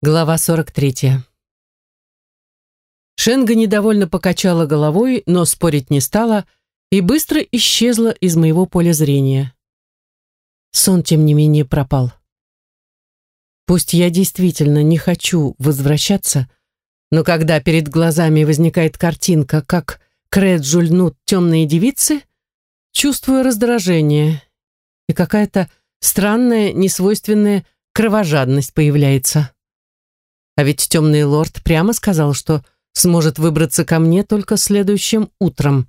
Глава 43. Шенга недовольно покачала головой, но спорить не стала и быстро исчезла из моего поля зрения. Сон, тем не менее, пропал. Пусть я действительно не хочу возвращаться, но когда перед глазами возникает картинка, как Креджу льнут темные девицы, чувствую раздражение, и какая-то странная, несвойственная кровожадность появляется. А ведь темный лорд прямо сказал, что сможет выбраться ко мне только следующим утром.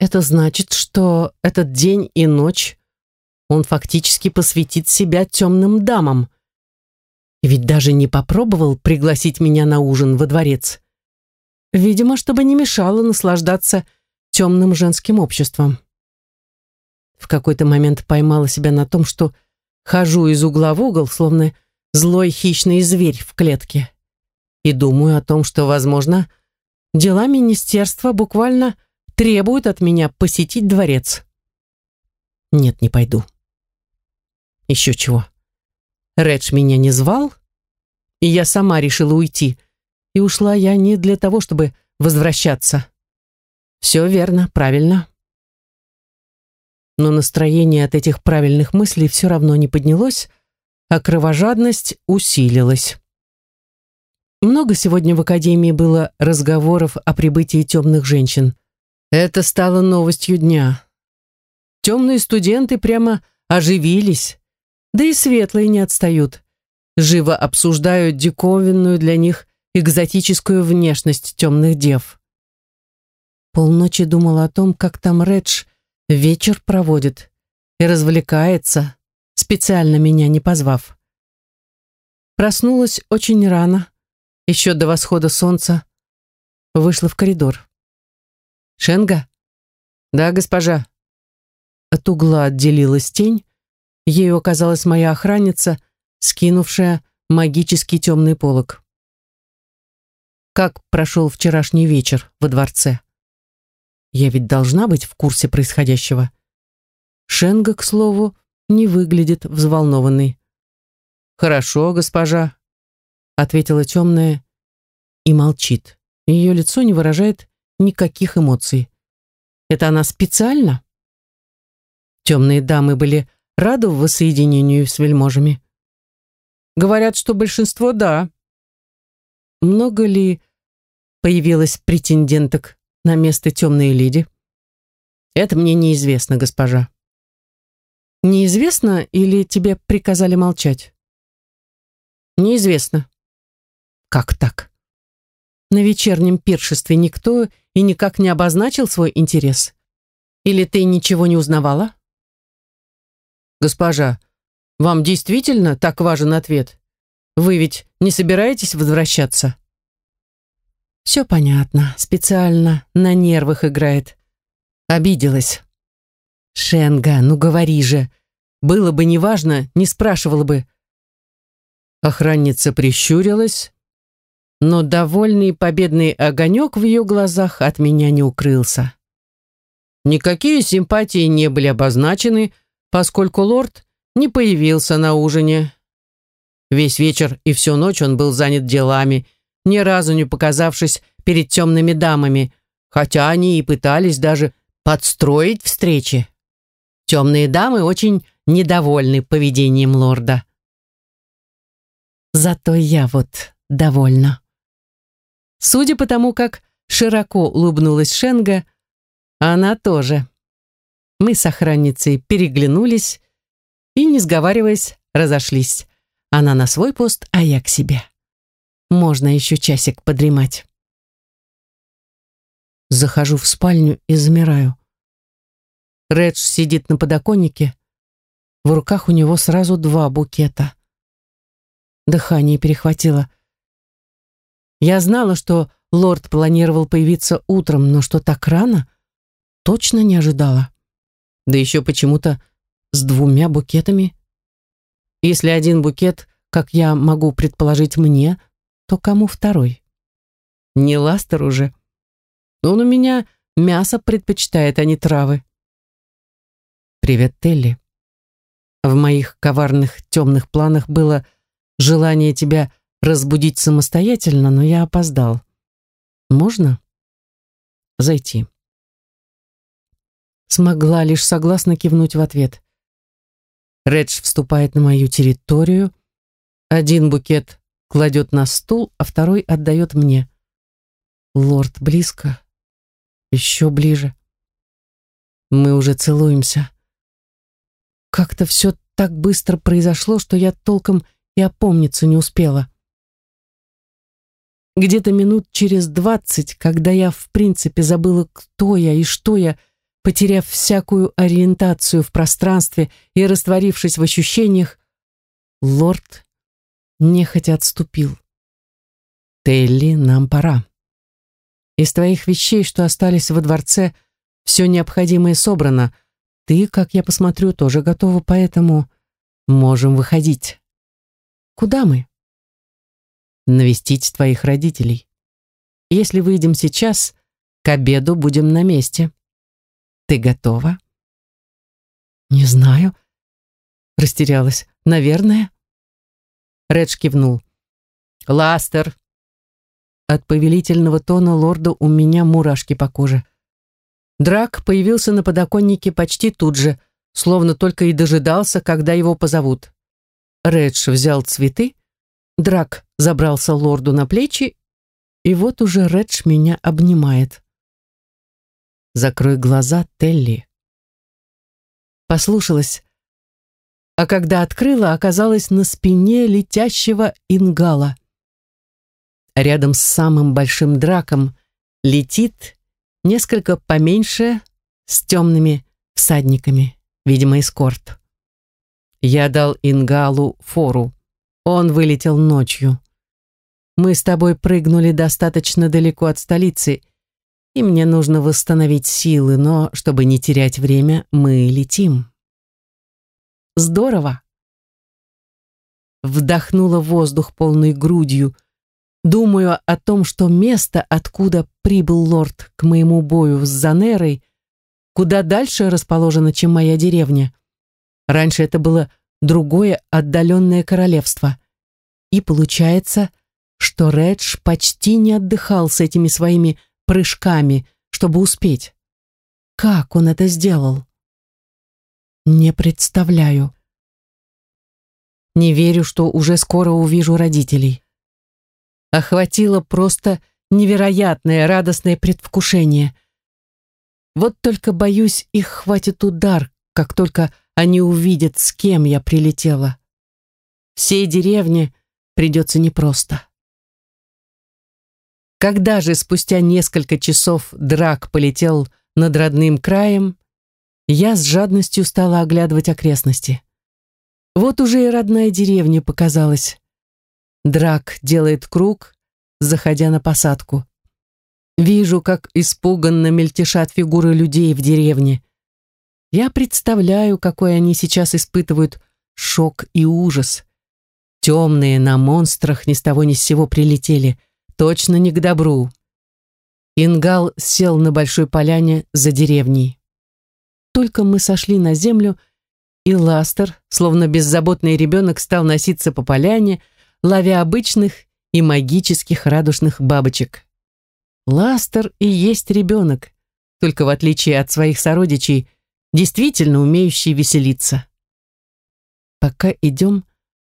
Это значит, что этот день и ночь он фактически посвятит себя темным дамам. И ведь даже не попробовал пригласить меня на ужин во дворец. Видимо, чтобы не мешало наслаждаться темным женским обществом. В какой-то момент поймала себя на том, что хожу из угла в угол, словно злой хищный зверь в клетке. И думаю о том, что, возможно, дела министерства буквально требуют от меня посетить дворец. Нет, не пойду. Еще чего. Редж меня не звал, и я сама решила уйти. И ушла я не для того, чтобы возвращаться. Все верно, правильно. Но настроение от этих правильных мыслей все равно не поднялось, а кровожадность усилилась. Много сегодня в Академии было разговоров о прибытии темных женщин. Это стало новостью дня. Темные студенты прямо оживились, да и светлые не отстают. Живо обсуждают диковинную для них экзотическую внешность темных дев. Полночи думал о том, как там Редж вечер проводит и развлекается, специально меня не позвав. Проснулась очень рано, еще до восхода солнца. Вышла в коридор. «Шенга?» «Да, госпожа». От угла отделилась тень. Ею оказалась моя охранница, скинувшая магический темный полог. Как прошел вчерашний вечер во дворце? Я ведь должна быть в курсе происходящего. Шенга, к слову, не выглядит взволнованной. «Хорошо, госпожа», — ответила темная и молчит. Ее лицо не выражает никаких эмоций. Это она специально? Темные дамы были рады воссоединению с вельможами. Говорят, что большинство — да. Много ли появилось претенденток на место темной леди? Это мне неизвестно, госпожа. Неизвестно или тебе приказали молчать? Неизвестно. Как так? На вечернем пиршестве никто и никак не обозначил свой интерес? Или ты ничего не узнавала? Госпожа, вам действительно так важен ответ? Вы ведь не собираетесь возвращаться? Все понятно, специально на нервах играет. Обиделась. «Шенга, ну говори же. Было бы неважно, не спрашивала бы». Охранница прищурилась, но довольный победный огонек в ее глазах от меня не укрылся. Никакие симпатии не были обозначены, поскольку лорд не появился на ужине. Весь вечер и всю ночь он был занят делами, ни разу не показавшись перед темными дамами, хотя они и пытались даже подстроить встречи. Темные дамы очень недовольны поведением лорда. Зато я вот довольна. Судя по тому, как широко улыбнулась Шенга, она тоже. Мы с охранницей переглянулись и, не сговариваясь, разошлись. Она на свой пост, а я к себе. Можно еще часик подремать. Захожу в спальню и замираю. Редж сидит на подоконнике. В руках у него сразу два букета. Дыхание перехватило. Я знала, что лорд планировал появиться утром, но что так рано, точно не ожидала. Да еще почему-то с двумя букетами. Если один букет, как я могу предположить мне, то кому второй? Не Ластер уже. Он у меня мясо предпочитает, а не травы. «Привет, Телли. В моих коварных темных планах было желание тебя разбудить самостоятельно, но я опоздал. Можно? Зайти. Смогла лишь согласно кивнуть в ответ. Редж вступает на мою территорию. Один букет кладет на стул, а второй отдает мне. Лорд близко. Еще ближе. Мы уже целуемся. Как-то все так быстро произошло, что я толком и опомниться не успела. Где-то минут через двадцать, когда я в принципе забыла, кто я и что я, потеряв всякую ориентацию в пространстве и растворившись в ощущениях, лорд нехотя отступил. «Телли, нам пора. Из твоих вещей, что остались во дворце, все необходимое собрано. Ты, как я посмотрю, тоже готова, поэтому можем выходить». «Куда мы?» «Навестить твоих родителей. Если выйдем сейчас, к обеду будем на месте». Ты готова? Не знаю. Растерялась. Наверное. Редж кивнул. Ластер. От повелительного тона лорда у меня мурашки по коже. Драк появился на подоконнике почти тут же, словно только и дожидался, когда его позовут. Редж взял цветы, Драк забрался лорду на плечи, и вот уже Редж меня обнимает. Закрой глаза, Телли. Послушалась, а когда открыла, оказалась на спине летящего ингала. Рядом с самым большим драком летит несколько поменьше с темными всадниками, видимо, эскорт. Я дал Ингалу фору. Он вылетел ночью. Мы с тобой прыгнули достаточно далеко от столицы, и мне нужно восстановить силы, но, чтобы не терять время, мы летим. Здорово. Вдохнула воздух полной грудью, думаю о том, что место, откуда прибыл лорд к моему бою с Занерой, куда дальше расположено, чем моя деревня. Раньше это было другое отдаленное королевство. И получается, что Редж почти не отдыхал с этими своими прыжками, чтобы успеть. Как он это сделал? Не представляю. Не верю, что уже скоро увижу родителей. Охватило просто невероятное радостное предвкушение. Вот только боюсь, их хватит удар, как только они увидят, с кем я прилетела. Всей деревне придется непросто. Когда же спустя несколько часов драк полетел над родным краем, я с жадностью стала оглядывать окрестности. Вот уже и родная деревня показалась. Драк делает круг, заходя на посадку. Вижу, как испуганно мельтешат фигуры людей в деревне. Я представляю, какой они сейчас испытывают шок и ужас. Темные на монстрах ни с того ни с сего прилетели — Точно не к добру. Ингал сел на большой поляне за деревней. Только мы сошли на землю, и Ластер, словно беззаботный ребенок, стал носиться по поляне, ловя обычных и магических радужных бабочек. Ластер и есть ребенок, только в отличие от своих сородичей, действительно умеющий веселиться. Пока идем,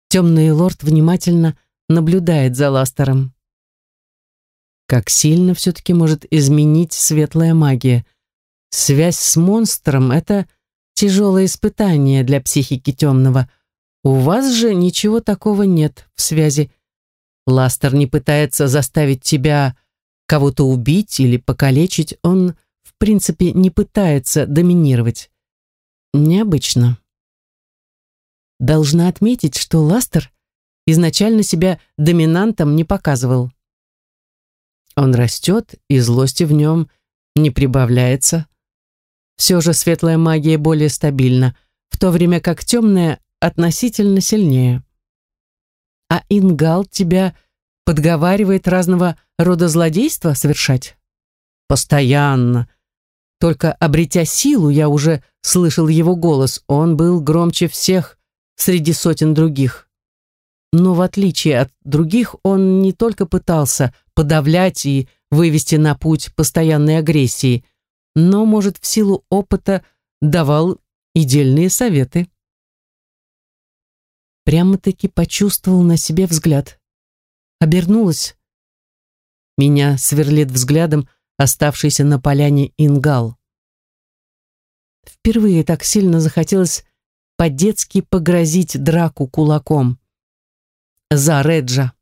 темный лорд внимательно наблюдает за Ластером. Как сильно все-таки может изменить светлая магия. Связь с монстром — это тяжелое испытание для психики темного. У вас же ничего такого нет в связи. Ластер не пытается заставить тебя кого-то убить или покалечить. Он, в принципе, не пытается доминировать. Необычно. Должна отметить, что Ластер изначально себя доминантом не показывал. Он растет, и злости в нем не прибавляется. Все же светлая магия более стабильна, в то время как темная относительно сильнее. А Ингал тебя подговаривает разного рода злодейства совершать? Постоянно. Только обретя силу, я уже слышал его голос. Он был громче всех среди сотен других. но в отличие от других он не только пытался подавлять и вывести на путь постоянной агрессии, но, может, в силу опыта давал и дельные советы. Прямо-таки почувствовал на себе взгляд. Обернулась. Меня сверлит взглядом оставшийся на поляне ингал. Впервые так сильно захотелось по-детски погрозить драку кулаком. За Реджа.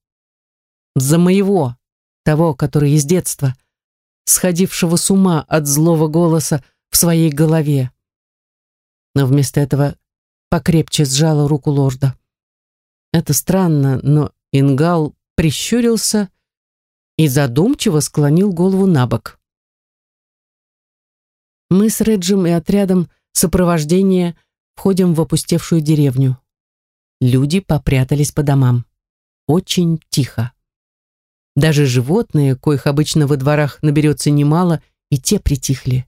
За моего, того, который из детства, сходившего с ума от злого голоса в своей голове. Но вместо этого покрепче сжала руку лорда. Это странно, но Ингал прищурился и задумчиво склонил голову на бок. Мы с Реджем и отрядом сопровождения входим в опустевшую деревню. Люди попрятались по домам. Очень тихо. Даже животные, коих обычно во дворах наберется немало, и те притихли.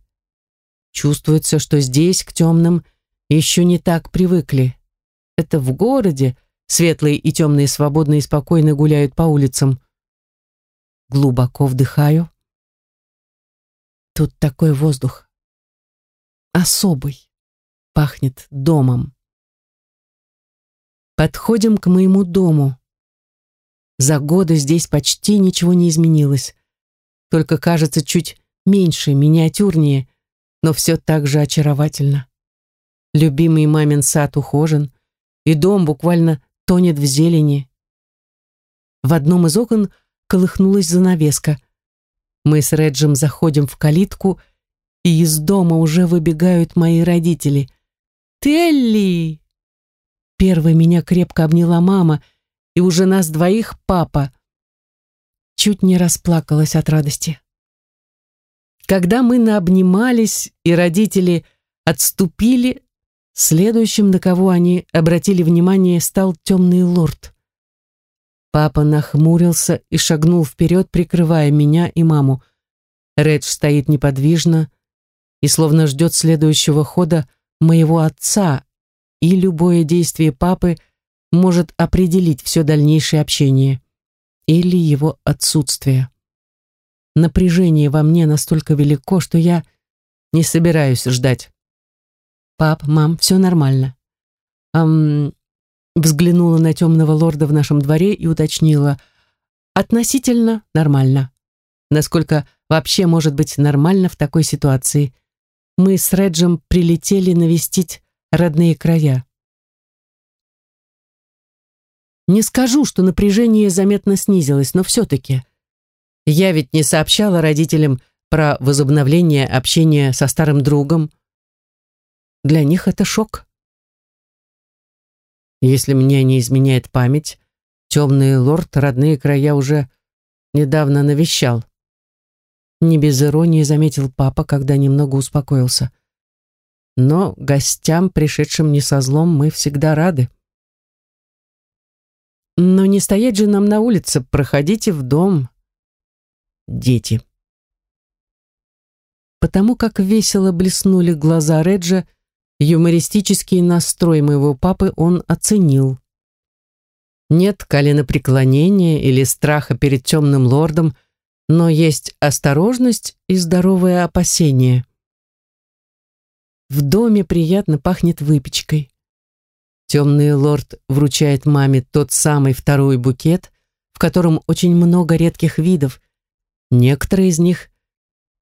Чувствуется, что здесь, к темным, еще не так привыкли. Это в городе светлые и темные свободно и спокойно гуляют по улицам. Глубоко вдыхаю. Тут такой воздух. Особый. Пахнет домом. Подходим к моему дому. За годы здесь почти ничего не изменилось. Только кажется чуть меньше, миниатюрнее, но все так же очаровательно. Любимый мамин сад ухожен, и дом буквально тонет в зелени. В одном из окон колыхнулась занавеска. Мы с Реджем заходим в калитку, и из дома уже выбегают мои родители. «Телли!» Первой меня крепко обняла мама — и уже нас двоих папа. Чуть не расплакалась от радости. Когда мы наобнимались, и родители отступили, следующим, на кого они обратили внимание, стал темный лорд. Папа нахмурился и шагнул вперед, прикрывая меня и маму. Редж стоит неподвижно и словно ждет следующего хода моего отца, и любое действие папы – может определить все дальнейшее общение или его отсутствие. Напряжение во мне настолько велико, что я не собираюсь ждать. «Пап, мам, все нормально». Ам... Взглянула на темного лорда в нашем дворе и уточнила. «Относительно нормально. Насколько вообще может быть нормально в такой ситуации? Мы с Реджем прилетели навестить родные края. Не скажу, что напряжение заметно снизилось, но все-таки. Я ведь не сообщала родителям про возобновление общения со старым другом. Для них это шок. Если мне не изменяет память, темный лорд родные края уже недавно навещал. Не без иронии заметил папа, когда немного успокоился. Но гостям, пришедшим не со злом, мы всегда рады. Но не стоять же нам на улице, проходите в дом. Дети. Потому как весело блеснули глаза Реджа, юмористический настрой моего папы он оценил. Нет коленопреклонения или страха перед темным лордом, но есть осторожность и здоровое опасение. В доме приятно пахнет выпечкой. Темный лорд вручает маме тот самый второй букет, в котором очень много редких видов. Некоторые из них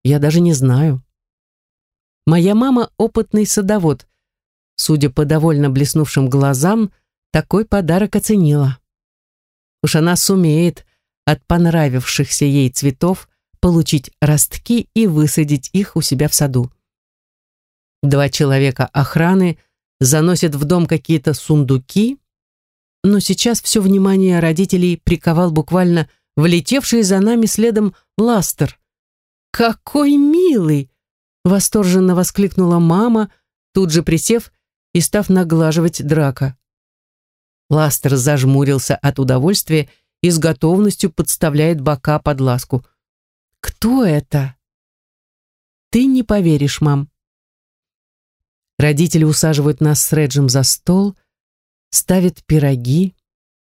я даже не знаю. Моя мама опытный садовод. Судя по довольно блеснувшим глазам, такой подарок оценила. Уж она сумеет от понравившихся ей цветов получить ростки и высадить их у себя в саду. Два человека охраны – заносит в дом какие-то сундуки, но сейчас все внимание родителей приковал буквально влетевший за нами следом ластер. «Какой милый!» — восторженно воскликнула мама, тут же присев и став наглаживать драка. Ластер зажмурился от удовольствия и с готовностью подставляет бока под ласку. «Кто это?» «Ты не поверишь, мам», Родители усаживают нас с Реджем за стол, ставят пироги.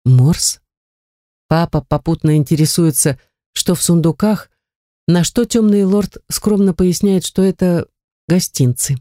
Морс? Папа попутно интересуется, что в сундуках, на что темный лорд скромно поясняет, что это гостинцы.